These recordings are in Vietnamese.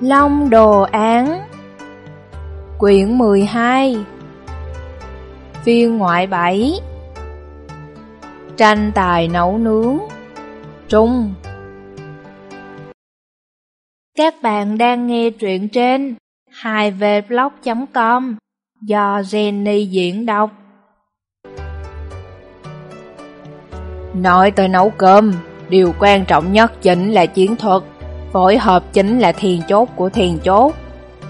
Long Đồ Án. Quyển 12 Phiên ngoại 7 Tranh tài nấu nướng. Trung. Các bạn đang nghe truyện trên 2vblog.com do Jenny diễn đọc. Nói tới nấu cơm, điều quan trọng nhất chính là chiến thuật. Phối hợp chính là thiền chốt của thiền chốt.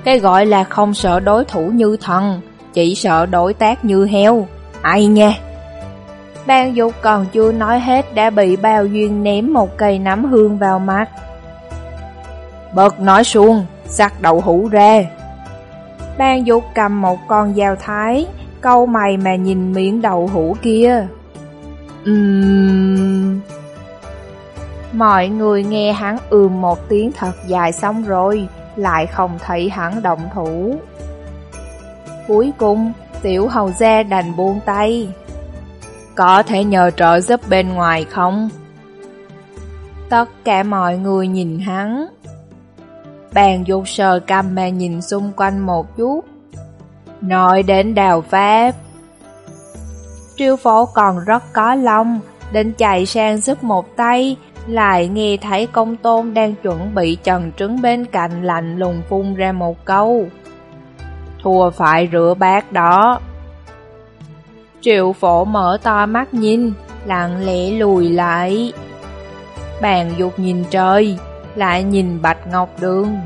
Cái gọi là không sợ đối thủ như thần Chỉ sợ đối tác như heo. Ai nha? Ban dục còn chưa nói hết đã bị bao duyên ném một cây nắm hương vào mặt. Bật nói xuống, sắc đậu hũ ra. Ban dục cầm một con dao thái Câu mày mà nhìn miệng đậu hũ kia. Ừm... Mọi người nghe hắn ừm một tiếng thật dài xong rồi, lại không thấy hắn động thủ. Cuối cùng, tiểu hầu gia đành buông tay. Có thể nhờ trợ giúp bên ngoài không? Tất cả mọi người nhìn hắn. Bàn dục sờ cầm mà nhìn xung quanh một chút. Nói đến đào pháp. Triêu phổ còn rất có lòng, định chạy sang giúp một tay, lại nghe thấy công tôn đang chuẩn bị trần trứng bên cạnh lạnh lùng phun ra một câu. Thua phải rửa bát đó. Triệu phổ mở to mắt nhìn, lặng lẽ lùi lại. Bàn dục nhìn trời, lại nhìn Bạch Ngọc Đường.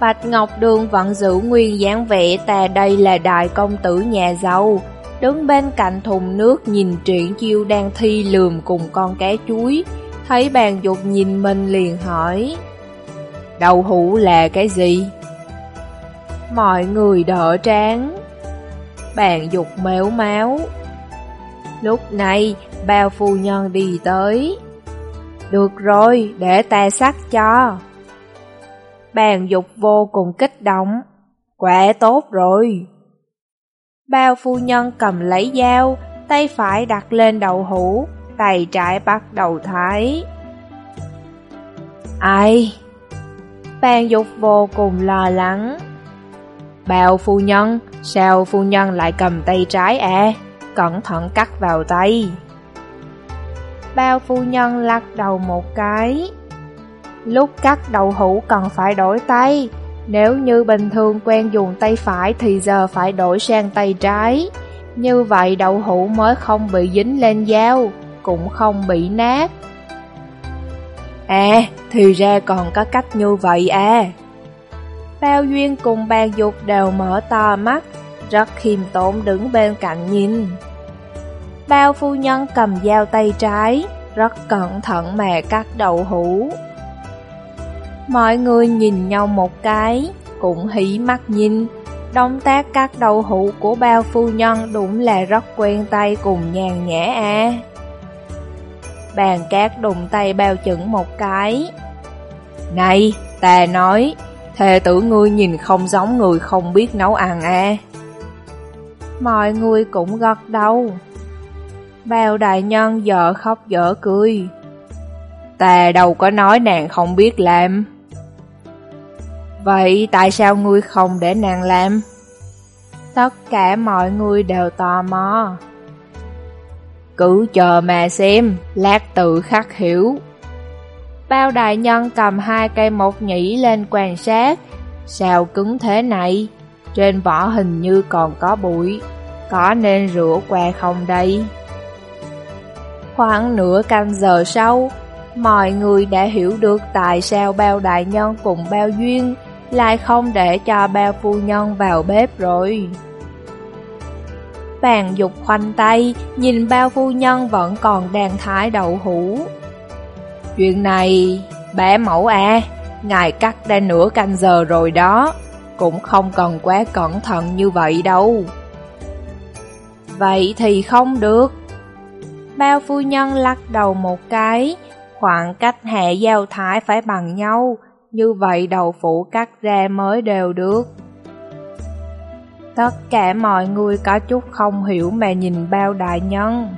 Bạch Ngọc Đường vẫn giữ nguyên dáng vẻ ta đây là đại công tử nhà giàu, đứng bên cạnh thùng nước nhìn triển chiêu đang thi lườm cùng con cá chuối, thấy bàn dục nhìn mình liền hỏi, đầu hũ là cái gì? Mọi người đỡ tráng. Bàn dục méo máu. Lúc này, bao phu nhân đi tới. Được rồi, để ta sắc cho. Bàn dục vô cùng kích động. Quả tốt rồi. Bao phu nhân cầm lấy dao, tay phải đặt lên đầu hũ, tay trái bắt đầu thái. Ai? Bàn dục vô cùng lo lắng. Bao phu nhân, sao phu nhân lại cầm tay trái à? Cẩn thận cắt vào tay. Bao phu nhân lắc đầu một cái. Lúc cắt đầu hũ cần phải đổi tay, nếu như bình thường quen dùng tay phải thì giờ phải đổi sang tay trái. Như vậy đậu hũ mới không bị dính lên dao, cũng không bị nát. À, thì ra còn có cách như vậy à. Bao Duyên cùng bàn dục đều mở to mắt, rất khiêm tốn đứng bên cạnh nhìn. Bao phu nhân cầm dao tay trái, rất cẩn thận mà cắt đậu hũ. Mọi người nhìn nhau một cái, cũng hỉ mắt nhìn. Động tác các đầu hũ của bao phu nhân đúng là rất quen tay cùng nhàn nhã à. Bàn cát đụng tay bao chững một cái. Này, ta nói, thề tử ngươi nhìn không giống người không biết nấu ăn à. Mọi người cũng gật đầu. Bao đại nhân dở khóc dở cười. Ta đâu có nói nàng không biết làm. Vậy tại sao ngươi không để nàng làm? Tất cả mọi người đều tò mò. Cứ chờ mà xem, lát tự khắc hiểu. Bao đại nhân cầm hai cây mộc nhĩ lên quan sát. Sao cứng thế này? Trên vỏ hình như còn có bụi. Có nên rửa qua không đây? Khoảng nửa canh giờ sau, mọi người đã hiểu được tại sao bao đại nhân cùng bao duyên lại không để cho bao phu nhân vào bếp rồi. Bàn dục khoanh tay, nhìn bao phu nhân vẫn còn đang thái đậu hũ. Chuyện này, bé mẫu à, ngài cắt ra nửa canh giờ rồi đó, cũng không cần quá cẩn thận như vậy đâu. Vậy thì không được. Bao phu nhân lắc đầu một cái, khoảng cách hệ giao thái phải bằng nhau, như vậy đầu phủ cắt ra mới đều được. Tất cả mọi người có chút không hiểu mà nhìn bao đại nhân.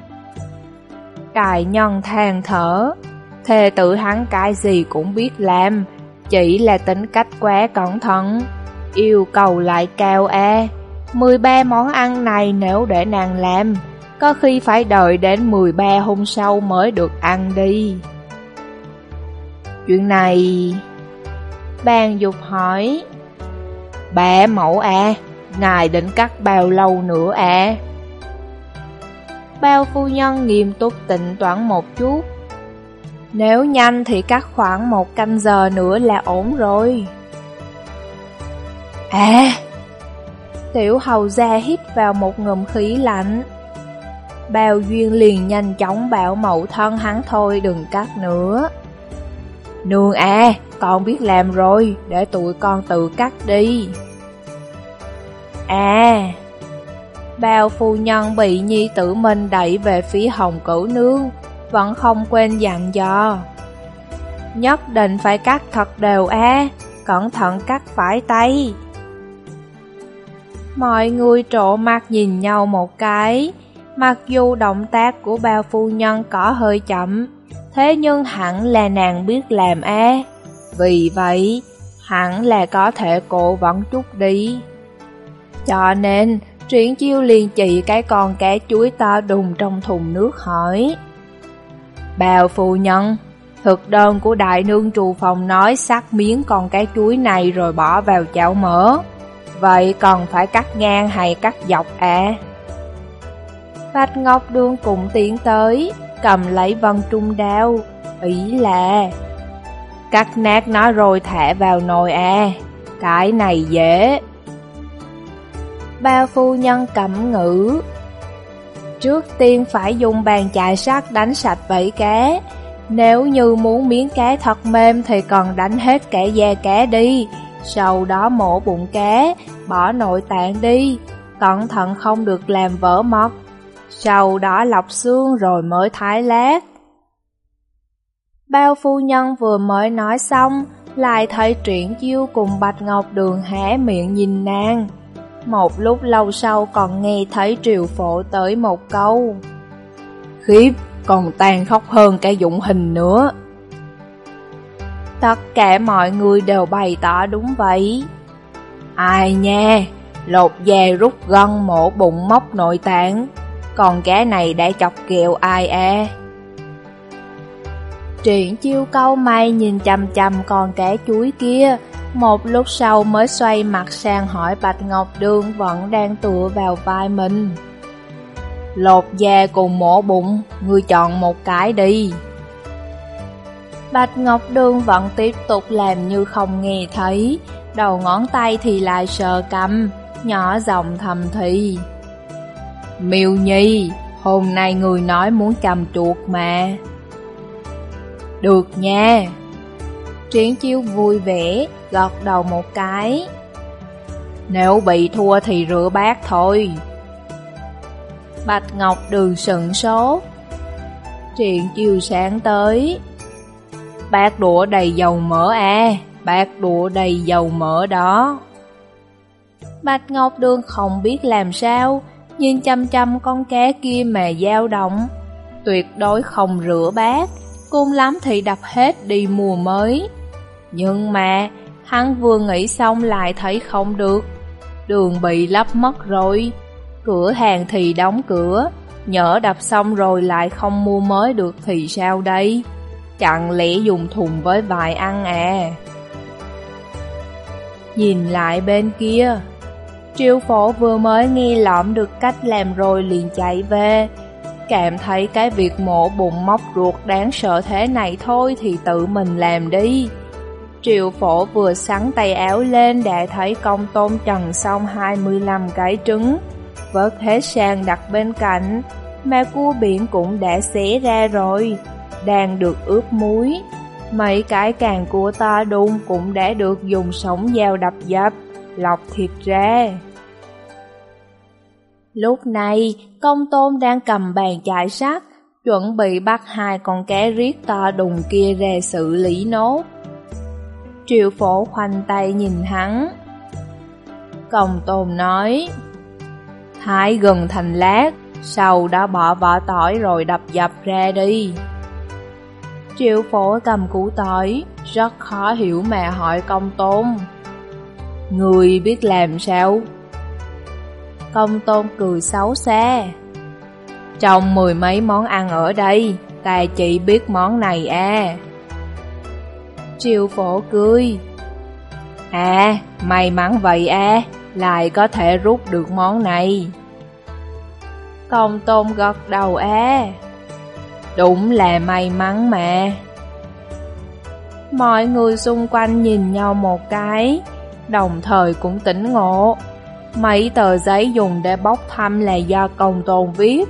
Đại nhân than thở, thề tự hắn cái gì cũng biết làm, chỉ là tính cách quá cẩn thận, yêu cầu lại cao e. 13 món ăn này nếu để nàng làm, có khi phải đợi đến 13 hôm sau mới được ăn đi. Chuyện này... Bàn dục hỏi Bà mẫu à, ngài định cắt bao lâu nữa à? Bao phu nhân nghiêm túc tịnh toán một chút Nếu nhanh thì cắt khoảng một canh giờ nữa là ổn rồi. À! Tiểu hầu gia hít vào một ngụm khí lạnh. Bao duyên liền nhanh chóng bảo mẫu thân hắn thôi đừng cắt nữa. Nương à, con biết làm rồi, để tụi con tự cắt đi. À, bao phu nhân bị nhi tử mình đẩy về phía hồng cửu nương, vẫn không quên dặn dò. Nhất định phải cắt thật đều à, cẩn thận cắt phải tay. Mọi người trộ mắt nhìn nhau một cái, mặc dù động tác của bao phu nhân có hơi chậm, thế nhưng hẳn là nàng biết làm a. Vì vậy, hẳn là có thể cố vẫn chút đi. Cho nên, Triển chiêu liền chỉ cái con cá chuối to đùng trong thùng nước hỏi. Bào phu nhân, thực đơn của đại nương trù phòng nói sắc miếng con cá chuối này rồi bỏ vào chảo mỡ. Vậy còn phải cắt ngang hay cắt dọc à? Bạch Ngọc Đương cũng tiến tới, cầm lấy vân trung đao, ý là cắt nát nó rồi thả vào nồi à, cái này dễ. Ba phu nhân cẩm ngữ Trước tiên phải dùng bàn chải sắt đánh sạch vảy cá Nếu như muốn miếng cá thật mềm thì còn đánh hết cả da cá đi Sau đó mổ bụng cá, bỏ nội tạng đi Cẩn thận không được làm vỡ mọt sau đó lọc xương rồi mới thái lát. Bao phu nhân vừa mới nói xong, lại thấy Triển Chiêu cùng Bạch Ngọc Đường hé miệng nhìn nàng. Một lúc lâu sau còn nghe thấy triều phổ tới một câu. Khiếp, còn tàn khốc hơn cái dụng hình nữa. Tất cả mọi người đều bày tỏ đúng vậy. Ai nha, lột da rút gân mổ bụng móc nội tạng, còn cá này đã chọc kẹo ai e Triển chiêu câu may nhìn chầm chầm con cá chuối kia, một lúc sau mới xoay mặt sang hỏi Bạch Ngọc Đường vẫn đang tựa vào vai mình. Lột da cùng mổ bụng, ngươi chọn một cái đi. Bạch Ngọc Đường vẫn tiếp tục làm như không nghe thấy, đầu ngón tay thì lại sờ cầm, nhỏ giọng thầm thì. Miêu Nhi, hôm nay người nói muốn cầm chuột mà. Được nha. Triển chiêu vui vẻ, gọt đầu một cái. Nếu bị thua thì rửa bát thôi. Bạch Ngọc Đường sững số. Triển chiêu sáng tới. Bát đũa đầy dầu mỡ à, bát đũa đầy dầu mỡ đó. Bạch Ngọc Đường không biết làm sao, nhìn chăm chăm con cá kia mà dao động. Tuyệt đối không rửa bát, cung lắm thì đập hết đi mùa mới. Nhưng mà, hắn vừa nghĩ xong lại thấy không được. Đường bị lấp mất rồi, cửa hàng thì đóng cửa, nhỡ đập xong rồi lại không mua mới được thì sao đây? Chẳng lẽ dùng thùng với vài ăn à? Nhìn lại bên kia, Triệu phổ vừa mới nghi lõm được cách làm rồi liền chạy về. Cảm thấy cái việc mổ bụng móc ruột đáng sợ thế này thôi thì tự mình làm đi. Triệu phổ vừa sắn tay áo lên đã thấy công tôm trần xong 25 cái trứng. Vớt hết sang đặt bên cạnh, mà cua biển cũng đã xé ra rồi, đang được ướp muối. Mấy cái càng cua ta đun cũng đã được dùng sống dao đập dập lọc thịt ra. Lúc này, công tôn đang cầm bàn chải sắt, chuẩn bị bắt hai con cá riết to đùng kia ra xử lý nốt. Triệu phổ khoanh tay nhìn hắn. Công tôn nói, Thái gần thành lát, sau đó bỏ vỏ tỏi rồi đập dập ra đi. Triệu phổ cầm củ tỏi, Rất khó hiểu mà hỏi công tôn Người biết làm sao? Công tôn cười xấu xa. Trong mười mấy món ăn ở đây Ta chỉ biết món này à. Triều phổ cười. À, may mắn vậy à Lại có thể rút được món này. Công tôn gật đầu à. Đúng là may mắn mà. Mọi người xung quanh nhìn nhau một cái. Đồng thời cũng tỉnh ngộ. Mấy tờ giấy dùng để bốc thăm là do công tôn viết.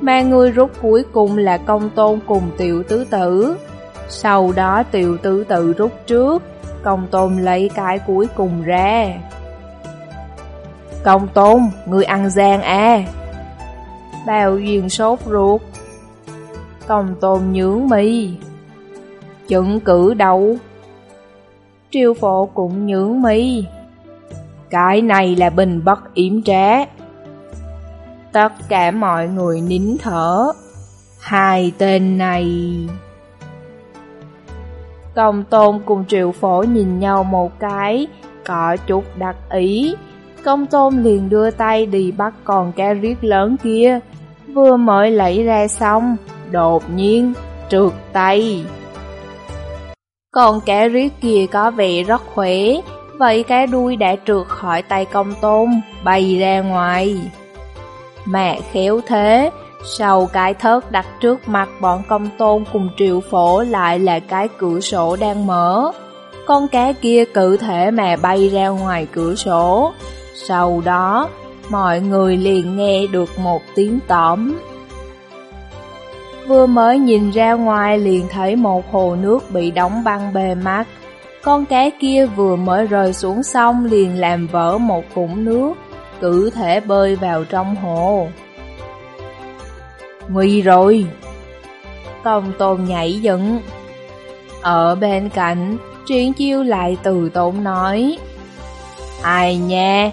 Mà người rút cuối cùng là công tôn cùng tiểu tứ tử. Sau đó tiểu tứ tử rút trước Công tôn lấy cái cuối cùng ra. Công tôn, người ăn gian à? Bao duyên sốt ruột. Công tôn nhướng mi. Chứng cử đâu Triều phổ cũng nhướng mi. Cái này là bình bất yểm trá Tất cả mọi người nín thở. Hai tên này. Công tôn cùng triệu phổ nhìn nhau một cái, Có chút đặc ý. Công tôn liền đưa tay đi bắt con cá riết lớn kia. Vừa mới lấy ra xong, Đột nhiên trượt tay còn cá riết kia có vẻ rất khỏe Vậy cái đuôi đã trượt khỏi tay công tôn Bay ra ngoài Mẹ khéo thế sau cái thớt đặt trước mặt bọn công tôn cùng triệu phổ lại là cái cửa sổ đang mở. Con cá kia cự thể mà bay ra ngoài cửa sổ. Sau đó, mọi người liền nghe được một tiếng tỏm. Vừa mới nhìn ra ngoài liền thấy một hồ nước bị đóng băng bề mặt. Con cá kia vừa mới rơi xuống sông liền làm vỡ một vũng nước, cử thể bơi vào trong hồ. Nguy rồi! Công tôn nhảy dựng. Ở bên cạnh, Triển chiêu lại từ tốn nói. Ai nha,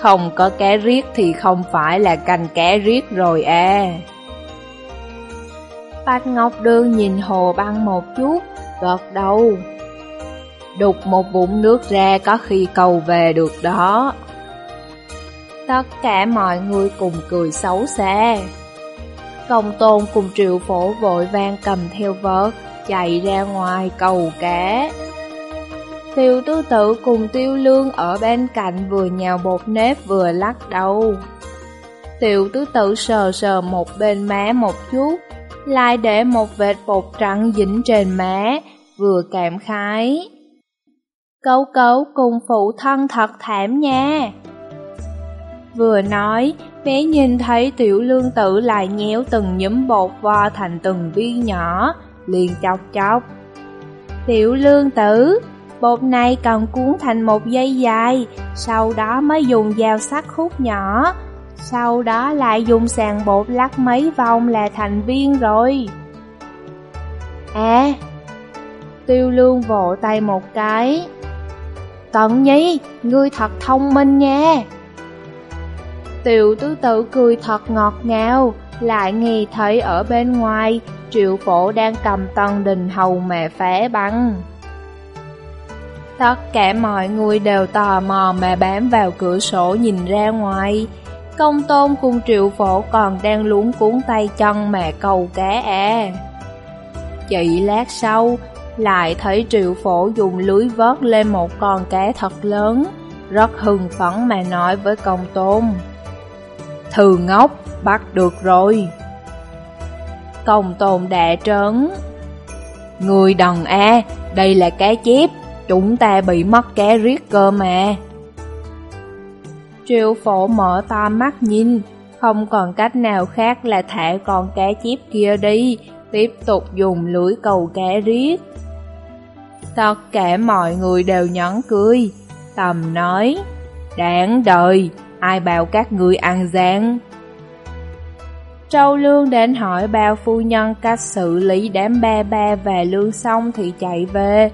không có cá riết thì không phải là canh cá riết rồi à. Bạch Ngọc Đường nhìn hồ băng một chút, gật đầu. Đục một vũng nước ra có khi cầu về được đó. Tất cả mọi người cùng cười xấu xa. Công tôn cùng triệu phổ vội vang cầm theo vớt, chạy ra ngoài cầu cá. Tiêu tứ tử cùng tiêu lương ở bên cạnh vừa nhào bột nếp vừa lắc đầu. Tiểu tứ tử sờ sờ một bên má một chút, lại để một vệt bột trắng dính trên má, vừa cảm khái. Cấu cấu cùng phụ thân thật thảm nha. Vừa nói, bé nhìn thấy tiểu lương tử lại nhéo từng nhúm bột vo thành từng viên nhỏ, liền chọc chọc. Tiểu lương tử, bột này cần cuốn thành một dây dài, sau đó mới dùng dao sắc khúc nhỏ, sau đó lại dùng sàn bột lắc mấy vòng là thành viên rồi. À, tiêu lương vỗ tay một cái. Tận nhi, ngươi thật thông minh nha. Tiểu tứ tử cười thật ngọt ngào, lại nghe thấy ở bên ngoài, triệu phổ đang cầm tân đình hầu mà phá băng. Tất cả mọi người đều tò mò mà bám vào cửa sổ nhìn ra ngoài. Công tôn cùng triệu phổ còn đang luống cuốn tay chân mà cầu cá à. E. Chỉ lát sau, lại thấy triệu phổ dùng lưới vớt lên một con cá thật lớn, rất hưng phấn mà nói với công tôn. Thư ngốc, bắt được rồi. Công tôn đạ trấn. Người đần a, đây là cá chép, chúng ta bị mất cá riết cơ mà. Triệu phổ mở to mắt nhìn, không còn cách nào khác là thả con cá chép kia đi, tiếp tục dùng lưỡi cầu cá riết. Tất cả mọi người đều nhẫn cười, tầm nói, đáng đời, ai bảo các ngươi ăn gian. Châu Lương đến hỏi bao phu nhân cách xử lý đám ba ba và lương xong thì chạy về.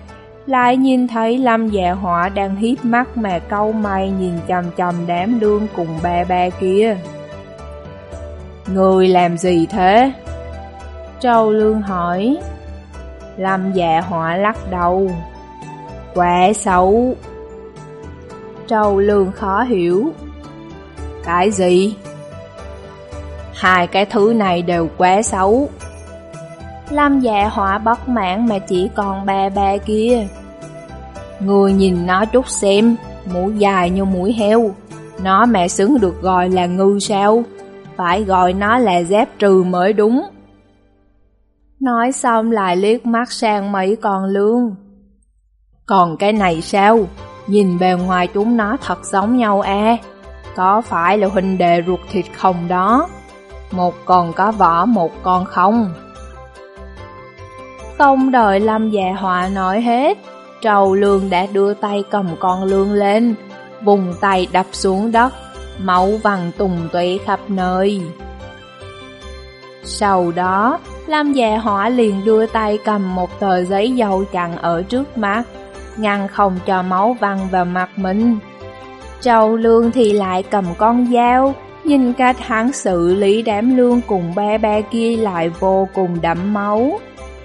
Lại nhìn thấy Lâm dạ họa đang hiếp mắt mà câu mày nhìn chầm chầm đám lương cùng ba ba kia. Người làm gì thế? Châu Lương hỏi. Lâm dạ họa lắc đầu. Quá xấu. trâu lương khó hiểu. Cái gì? Hai cái thứ này đều quá xấu. Lâm dạ họa bất mãn mà chỉ còn ba ba kia. Người nhìn nó chút xem, mũi dài như mũi heo. Nó mẹ xứng được gọi là ngư sao? Phải gọi nó là dép trừ mới đúng. Nói xong lại liếc mắt sang mấy con lương. Còn cái này sao? Nhìn bề ngoài chúng nó thật giống nhau à? Có phải là huynh đệ ruột thịt không đó? Một con có vỏ, một con không. Không đợi Lâm già họa nói hết, trầu lương đã đưa tay cầm con lương lên, vùng tay đập xuống đất, máu vằn tùng tuệ khắp nơi. Sau đó, Lâm già họa liền đưa tay cầm một tờ giấy dầu chặn ở trước mắt, ngăn không cho máu văng vào mặt mình. Trầu lương thì lại cầm con dao, nhìn cách hắn xử lý đám lương cùng ba ba kia lại vô cùng đẫm máu.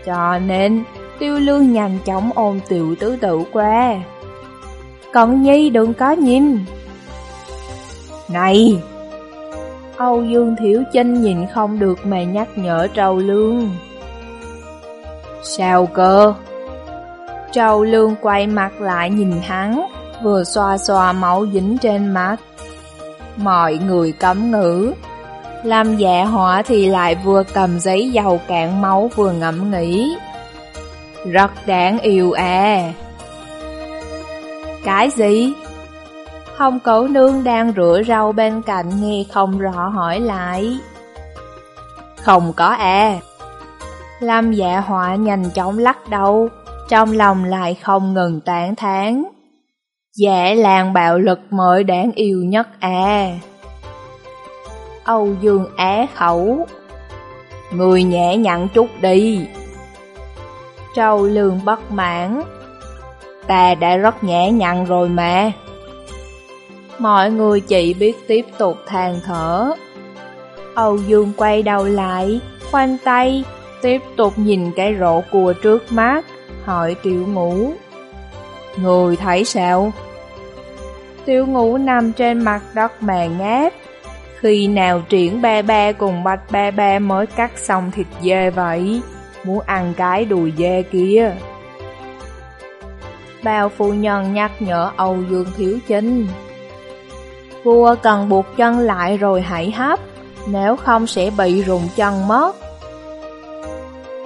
Cho nên, tiêu lương nhanh chóng ôm tiểu tứ tử qua. Cận nhi đừng có nhìn. Này! Âu Dương Thiếu Chinh nhìn không được mà nhắc nhở Trầu Lương. Sao cơ? Trầu Lương quay mặt lại nhìn hắn, vừa xoa xoa máu dính trên mắt. Mọi người cấm ngữ. Lâm dạ họa thì lại vừa cầm giấy dầu cạn máu vừa ngẫm nghĩ. Rất đáng yêu à. Cái gì? Hồng cẩu nương đang rửa rau bên cạnh nghe không rõ hỏi lại. Không có à. Lâm dạ họa nhanh chóng lắc đầu, trong lòng lại không ngừng tán thán. Dạ làng bạo lực mới đáng yêu nhất à. Âu Dương Á khẩu. Người nhẹ nhặn chút đi. Trâu lương bất mãn. Ta đã rất nhẹ nhặn rồi mà. Mọi người chỉ biết tiếp tục than thở. Âu Dương quay đầu lại, Khoanh tay, Tiếp tục nhìn cái rổ cua trước mắt, Hỏi tiểu Ngũ. Người thấy sao? Tiểu Ngũ nằm trên mặt đất mà ngáp. Khi nào triển ba ba cùng bạch ba ba mới cắt xong thịt dê vậy? Muốn ăn cái đùi dê kia Bao phu nhân nhắc nhở Âu Dương Thiếu Chính Vua cần buộc chân lại rồi hãy hấp, Nếu không sẽ bị rụng chân mất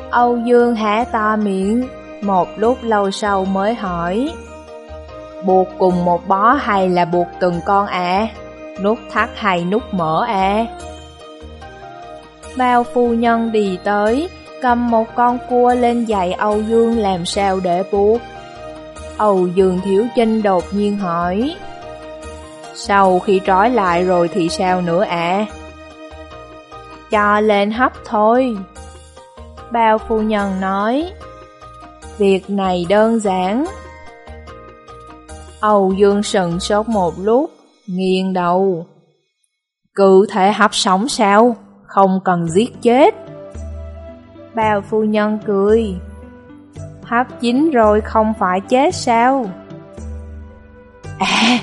Âu Dương há to miệng, Một lúc lâu sau mới hỏi, Buộc cùng một bó hay là buộc từng con à? Nút thắt hay nút mở à? Bao phu nhân đi tới, cầm một con cua lên dạy Âu Dương làm sao để buộc. Âu Dương Thiếu Chinh đột nhiên hỏi. Sau khi trói lại rồi thì sao nữa ạ? À? Cho lên hấp thôi. Bao phu nhân nói. Việc này đơn giản, Âu Dương sừng sốt một lúc, nghiêng đầu. Cụ thể hấp sống sao? Không cần giết chết. Bào phu nhân cười. Hấp chín rồi không phải chết sao? À!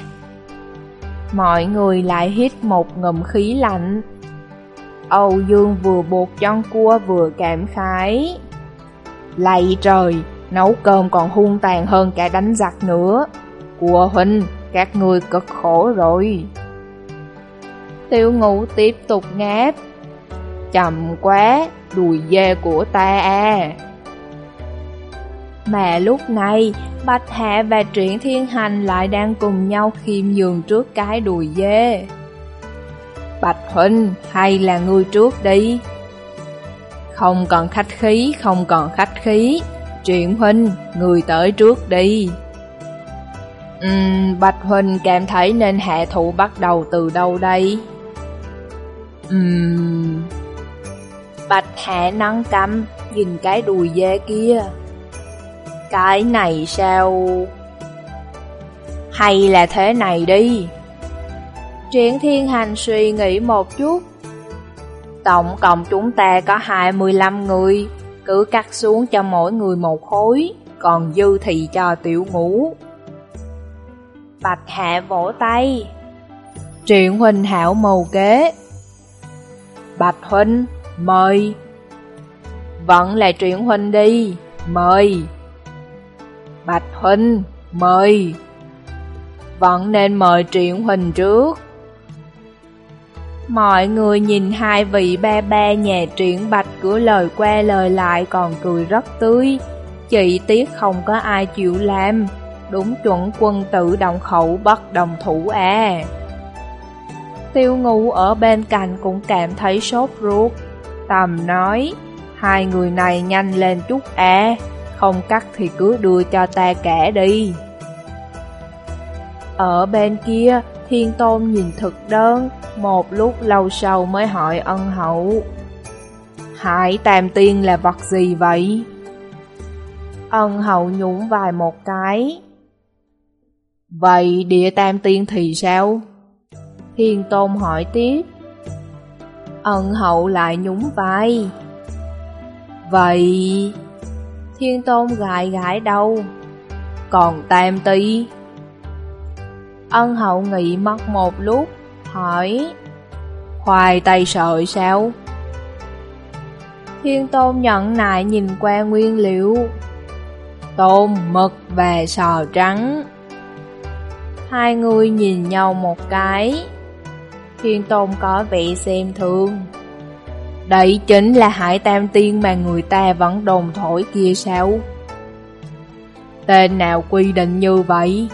Mọi người lại hít một ngụm khí lạnh. Âu Dương vừa buộc chân cua vừa cảm khái. Lạy trời, nấu cơm còn hung tàn hơn cả đánh giặc nữa. Của huynh, các người cực khổ rồi. Tiêu ngũ tiếp tục ngáp. Chậm quá, đùi dê của ta à. Mà lúc này, Bạch Hạ và Triển Thiên Hành lại đang cùng nhau khiêm nhường trước cái đùi dê. Bạch Huynh, hay là ngươi trước đi? Không còn khách khí, không còn khách khí. Triển Huynh, người tới trước đi. Uhm, Bạch Huỳnh cảm thấy nên hạ thủ bắt đầu từ đâu đây? Uhm... Bạch Hạ nắng cắm, nhìn cái đùi dê kia. Cái này sao? Hay là thế này đi? Triển Thiên Hành suy nghĩ một chút. Tổng cộng chúng ta có 25 người, cứ cắt xuống cho mỗi người một khối, còn dư thì cho tiểu ngũ. Bạch hạ vỗ tay. Truyện huynh hảo màu kế. Bạch huynh, mời. Vẫn là truyện huynh đi, mời. Bạch huynh, mời. Vẫn nên mời truyện huynh trước. Mọi người nhìn hai vị ba ba nhà truyện bạch cửa lời qua lời lại còn cười rất tươi. Chỉ tiếc không có ai chịu làm, đúng chuẩn quân tử động khẩu bất đồng thủ à. Tiêu ngu ở bên cạnh cũng cảm thấy sốt ruột. Tầm nói, hai người này nhanh lên chút à, không cắt thì cứ đưa cho ta kẻ đi. Ở bên kia, Thiên Tôn nhìn thực đơn, một lúc lâu sau mới hỏi ân hậu. Hải tam tiên là vật gì vậy? Ân hậu nhún vài một cái. Vậy địa tam tiên thì sao? Thiên Tôn hỏi tiếp. Ân hậu lại nhún vai. Vậy... Thiên Tôn gãi gãi đầu. Còn tam ti? Ân hậu nghĩ mất một lúc, hỏi Khoai tây sợi sao? Thiên tôn nhận nại nhìn qua nguyên liệu Tôm, mực và sò trắng Hai người nhìn nhau một cái Thiên tôn có vẻ xem thương Đây chính là hải tam tiên mà người ta vẫn đồn thổi kia sao? Tên nào quy định như vậy?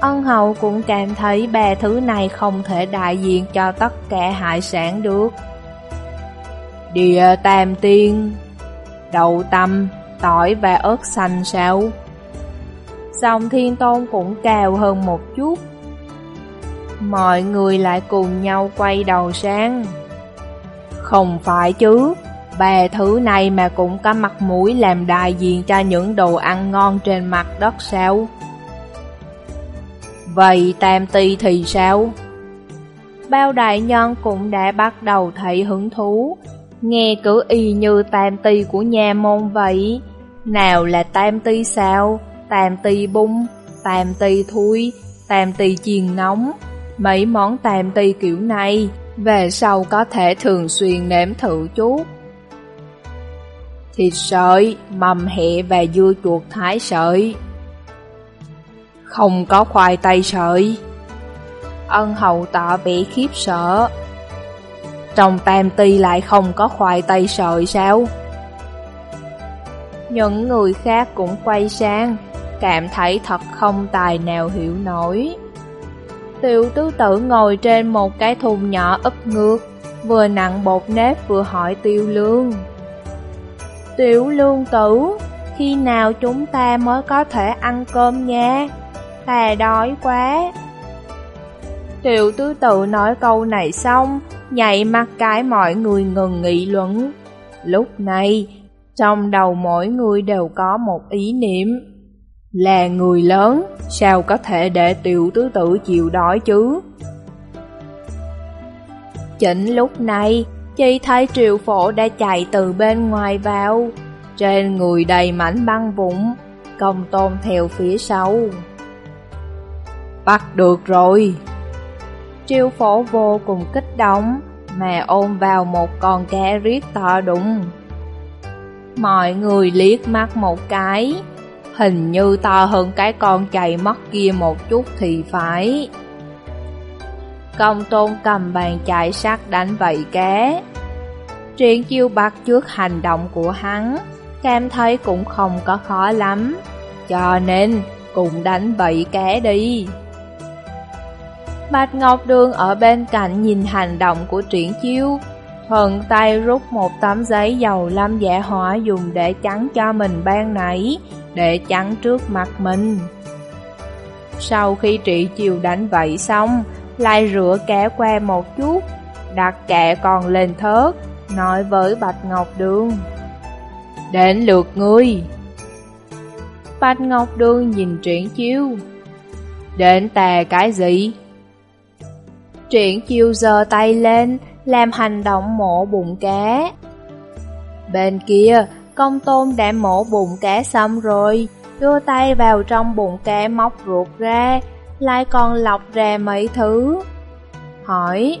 Ân hậu cũng cảm thấy ba thứ này không thể đại diện cho tất cả hải sản được. Địa tam tiên, đậu tâm, tỏi và ớt xanh sao? Dòng thiên tôn cũng cào hơn một chút. Mọi người lại cùng nhau quay đầu sang. Không phải chứ, bè thứ này mà cũng có mặt mũi làm đại diện cho những đồ ăn ngon trên mặt đất sao? Vậy tam ti thì sao? Bao đại nhân cũng đã bắt đầu thấy hứng thú, nghe cứ y như tam ti của nhà môn vậy. Nào là tam ti sao, tàm tỳ bung, tàm tỳ thui, tàm tỳ chiền nóng, mấy món tàm tỳ kiểu này, về sau có thể thường xuyên nếm thử chút. Thịt sợi, mầm hẹ và dưa chuột thái sợi không có khoai tây sợi. Ân hậu tỏ vẻ khiếp sợ. Trong tam ti lại không có khoai tây sợi sao? Những người khác cũng quay sang, cảm thấy thật không tài nào hiểu nổi. Tiểu tứ tử ngồi trên một cái thùng nhỏ ấp ngược, vừa nặng bột nếp vừa hỏi tiêu lương. Tiểu lương tử, khi nào chúng ta mới có thể ăn cơm nha? Ta đói quá. Tiểu tứ tự nói câu này xong, nhảy mắt cái mọi người ngừng nghị luận. Lúc này, trong đầu mỗi người đều có một ý niệm. Là người lớn, sao có thể để tiểu tứ tử chịu đói chứ? Chỉnh lúc này, chị thấy triệu phổ đã chạy từ bên ngoài vào. Trên người đầy mảnh băng vụn, công tôn theo phía sau. Bắt được rồi! Triệu phổ vô cùng kích động, mà ôm vào một con cá riết to đụng. Mọi người liếc mắt một cái, hình như to hơn cái con chày mất kia một chút thì phải. Công tôn cầm bàn chày sắt đánh vậy cá. Triển chiêu bắt trước hành động của hắn, cảm thấy cũng không có khó lắm, cho nên cùng đánh bậy cá đi. Bạch Ngọc Đường ở bên cạnh nhìn hành động của triển chiêu, thuận tay rút một tấm giấy dầu lâm dạ hỏa dùng để chắn cho mình ban nãy, để chắn trước mặt mình. Sau khi trị chiều đánh vậy xong, lại rửa kẻ qua một chút, đặt kẹ còn lên thớt, nói với Bạch Ngọc Đường. Đến lượt ngươi. Bạch Ngọc Đường nhìn triển chiêu. Đến tà cái gì? Triển chiêu giơ tay lên, làm hành động mổ bụng cá. Bên kia, công tôm đã mổ bụng cá xong rồi, đưa tay vào trong bụng cá móc ruột ra, lại còn lọc ra mấy thứ. Hỏi,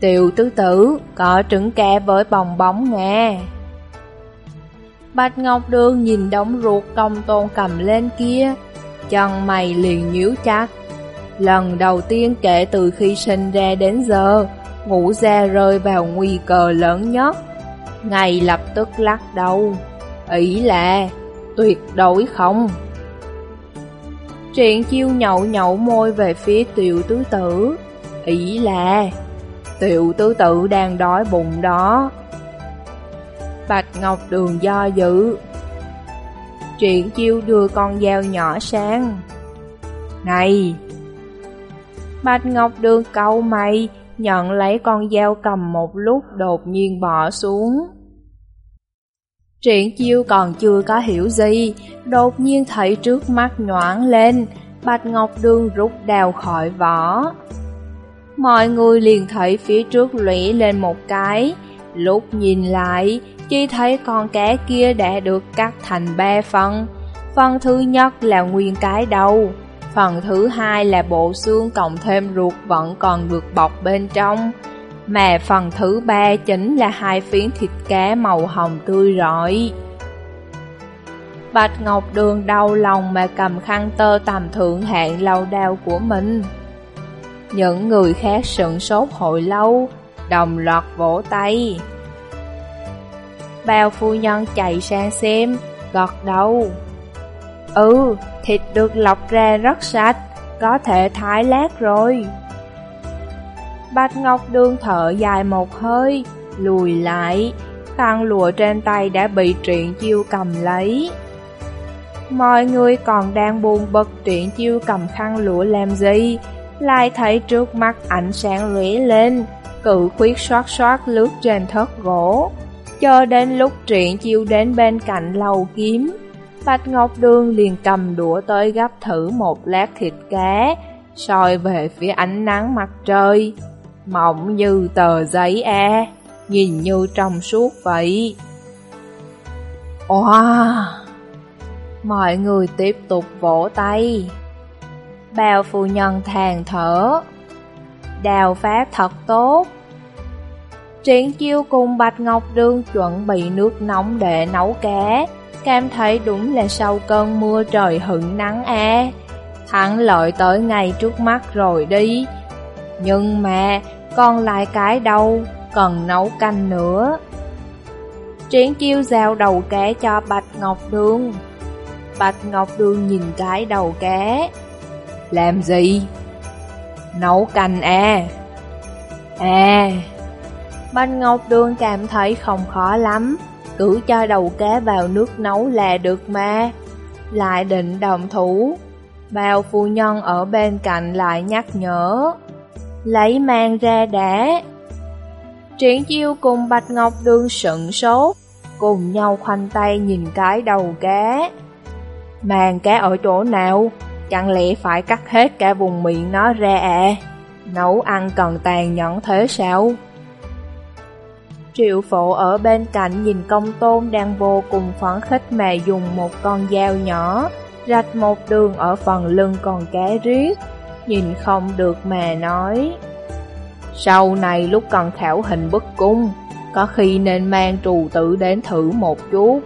tiểu tứ tử, có trứng cá với bồng bóng nghe. Bạch Ngọc Đường nhìn đống ruột công tôn cầm lên kia, chân mày liền nhíu chặt. Lần đầu tiên kể từ khi sinh ra đến giờ, ngủ ra rơi vào nguy cơ lớn nhất. ngay lập tức lắc đầu, ý là tuyệt đối không. Triển chiêu nhậu nhậu môi về phía tiểu tứ tử, ý là tiểu tứ tử đang đói bụng đó. Bạch Ngọc Đường do dự. Triển chiêu đưa con dao nhỏ sang. Này! Bạch Ngọc Đường câu mày, nhận lấy con dao cầm một lúc đột nhiên bỏ xuống. Triển chiêu còn chưa có hiểu gì, đột nhiên thấy trước mắt nhoảng lên, Bạch Ngọc Đường rút đào khỏi vỏ. Mọi người liền thấy phía trước lũy lên một cái, lúc nhìn lại, chỉ thấy con cá kia đã được cắt thành ba phần. Phần thứ nhất là nguyên cái đầu, phần thứ hai là bộ xương cộng thêm ruột vẫn còn được bọc bên trong, mà phần thứ ba chính là hai phiến thịt cá màu hồng tươi rọi. Bạch Ngọc Đường đau lòng mà cầm khăn tơ tầm thượng hạng lâu đau của mình. Những người khác sững sốt hồi lâu, đồng loạt vỗ tay. Bao phu nhân chạy sang xem, gật đầu. Ừ, thịt được lọc ra rất sạch, có thể thái lát rồi. Bạch Ngọc Đường thở dài một hơi, lùi lại, khăn lụa trên tay đã bị truyện chiêu cầm lấy. Mọi người còn đang buồn bực truyện chiêu cầm khăn lụa làm gì, lại thấy trước mắt ánh sáng lóe lên, cự khuyết xoát xoát lướt trên thớt gỗ. Cho đến lúc truyện chiêu đến bên cạnh lầu kiếm, Bạch Ngọc Đường liền cầm đũa tới gắp thử một lát thịt cá, soi về phía ánh nắng mặt trời, mỏng như tờ giấy a, nhìn như trong suốt vậy. Wow! Mọi người tiếp tục vỗ tay. Bào phu nhân thàn thở. Đào phá thật tốt. Triển chiêu cùng Bạch Ngọc Đương chuẩn bị nước nóng để nấu cá. Cảm thấy đúng là sau cơn mưa trời hửng nắng à. Hắn lợi tới ngay trước mắt rồi đi. Nhưng mà còn lại cái đâu, cần nấu canh nữa. Triển chiêu giao đầu cá cho Bạch Ngọc Đường. Bạch Ngọc Đường nhìn cái đầu cá. Làm gì? Nấu canh à? À... Bạch Ngọc Đường cảm thấy không khó lắm, cứ cho đầu cá vào nước nấu là được mà. Lại định đồng thủ, bao phu nhân ở bên cạnh lại nhắc nhở. Lấy mang ra đã. Triển chiêu cùng Bạch Ngọc đương sững sốt, cùng nhau khoanh tay nhìn cái đầu cá. Màng cá ở chỗ nào? Chẳng lẽ phải cắt hết cả vùng miệng nó ra à? Nấu ăn cần tàn nhẫn thế sao? Triệu phổ ở bên cạnh nhìn công tôn đang vô cùng phấn khích mà dùng một con dao nhỏ, rạch một đường ở phần lưng con cá riết, nhìn không được mà nói. Sau này lúc cần khảo hình bức cung, có khi nên mang trù tử đến thử một chút.